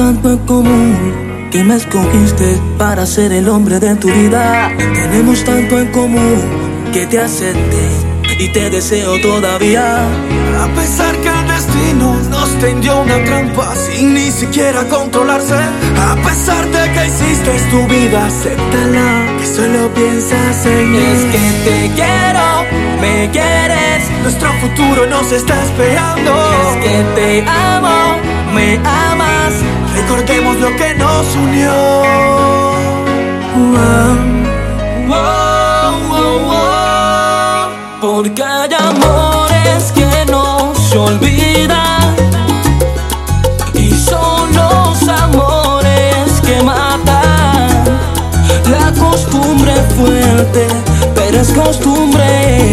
en común que me escogiste para ser el hombre de tu vida. Tenemos tanto en común que te acepté y te deseo todavía. A pesar que el destino nos tendió una trampa sin ni siquiera controlarse. A pesar de que hiciste tu vida, acéptala, que solo piensas en mí. Es que te quiero, me quieres. Nuestro futuro nos está esperando. Es que te amo, me amas. Lo que nos unió. Porque hay amores que no se olvidan y son los amores que matan. La costumbre fuerte, pero es costumbre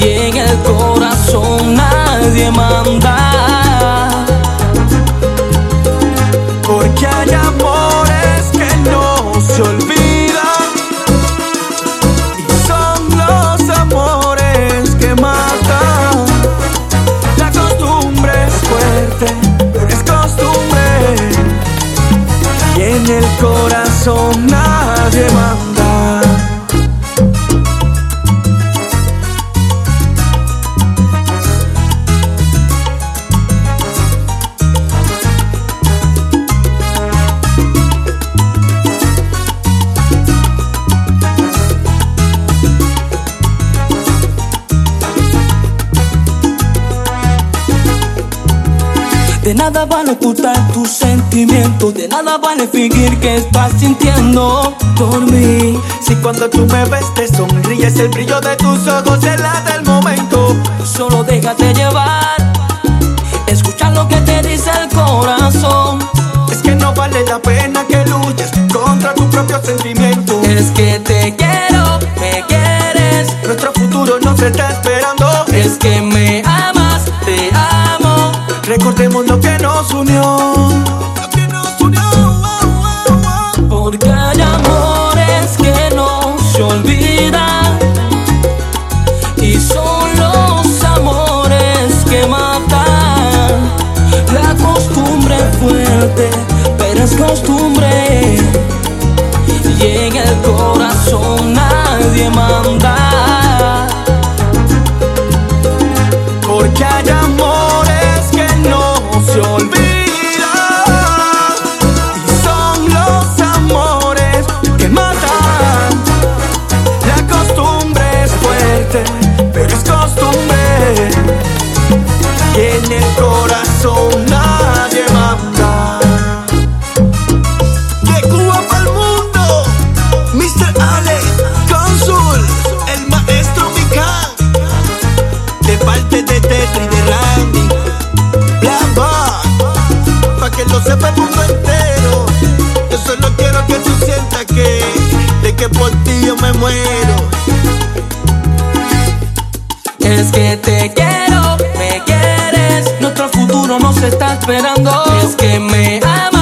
y en el corazón nadie manda. Corazón nadie De nada vale ocultar tus sentimientos, de nada vale fingir que estás sintiendo por mí. Si cuando tú me ves te sonríes, el brillo de tus ojos es la del momento. Solo déjate llevar, escucha lo que te dice el corazón. Es que no vale la pena que luches contra tu propio sentimiento. Es que te quiero, me quieres, Nuestro futuro nos está esperando. es que me pero es costumbre en el corazón nadie manda. Porque hay amores que no se olvidan. Y son los amores que matan. La costumbre es fuerte, Es que te quiero, me quieres, nuestro futuro nos está esperando. Es que me amas.